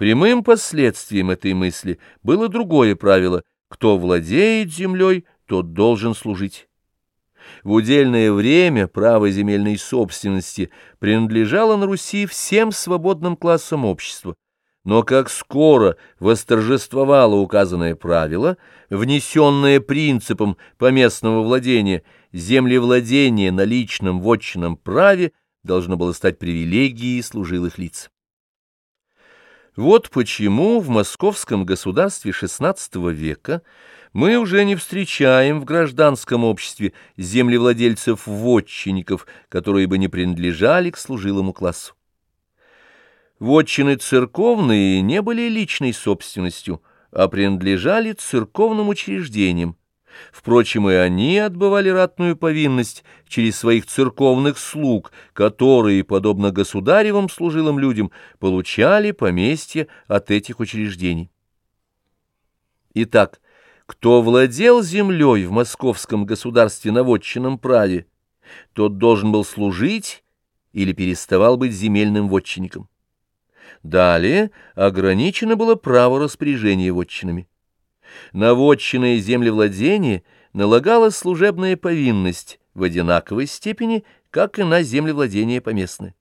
Прямым последствием этой мысли было другое правило — кто владеет землей, тот должен служить. В удельное время право земельной собственности принадлежало на Руси всем свободным классам общества, но как скоро восторжествовало указанное правило, внесенное принципом поместного владения, землевладение на личном вотчинном праве должно было стать привилегией служилых лиц. Вот почему в московском государстве XVI века мы уже не встречаем в гражданском обществе землевладельцев-вотчинников, которые бы не принадлежали к служилому классу. Вотчины церковные не были личной собственностью, а принадлежали церковным учреждениям. Впрочем, и они отбывали ратную повинность через своих церковных слуг, которые, подобно государевым служилым людям, получали поместье от этих учреждений. Итак, кто владел землей в московском государстве на вотчинном праве, тот должен был служить или переставал быть земельным вотчинником. Далее ограничено было право распоряжения вотчинами. На вотчинное землевладение налагалась служебная повинность в одинаковой степени, как и на землевладение поместное.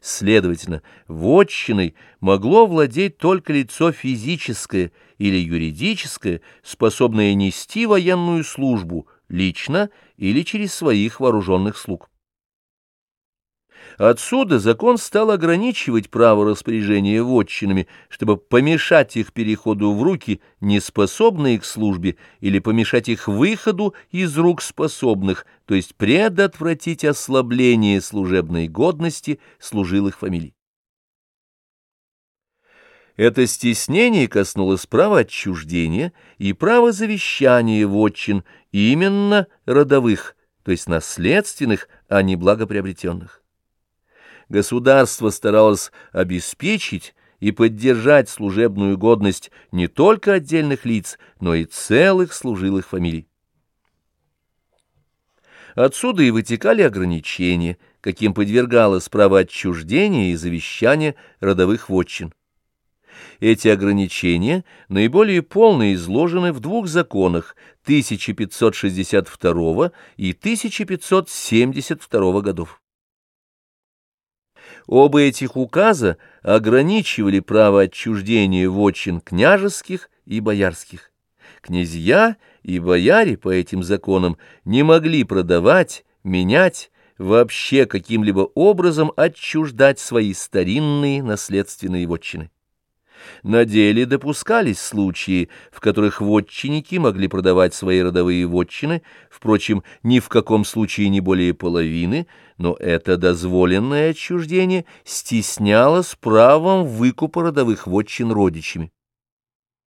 Следовательно, вотчиной могло владеть только лицо физическое или юридическое, способное нести военную службу лично или через своих вооруженных слуг. Отсюда закон стал ограничивать право распоряжения вотчинами, чтобы помешать их переходу в руки, неспособные к службе, или помешать их выходу из рук способных, то есть предотвратить ослабление служебной годности служилых фамилий. Это стеснение коснулось права отчуждения и права завещания вотчин, именно родовых, то есть наследственных, а не благоприобретенных государство старалось обеспечить и поддержать служебную годность не только отдельных лиц, но и целых служилых фамилий. Отсюда и вытекали ограничения, каким подвергалось право отчуждения и завещания родовых вотчин. Эти ограничения наиболее полно изложены в двух законах 1562 и 1572 годов. Оба этих указа ограничивали право отчуждения вотчин княжеских и боярских. Князья и бояре по этим законам не могли продавать, менять, вообще каким-либо образом отчуждать свои старинные наследственные вотчины. На деле допускались случаи, в которых вотчинники могли продавать свои родовые вотчины, впрочем, ни в каком случае не более половины, но это дозволенное отчуждение стеснялось правом выкупа родовых вотчин родичами.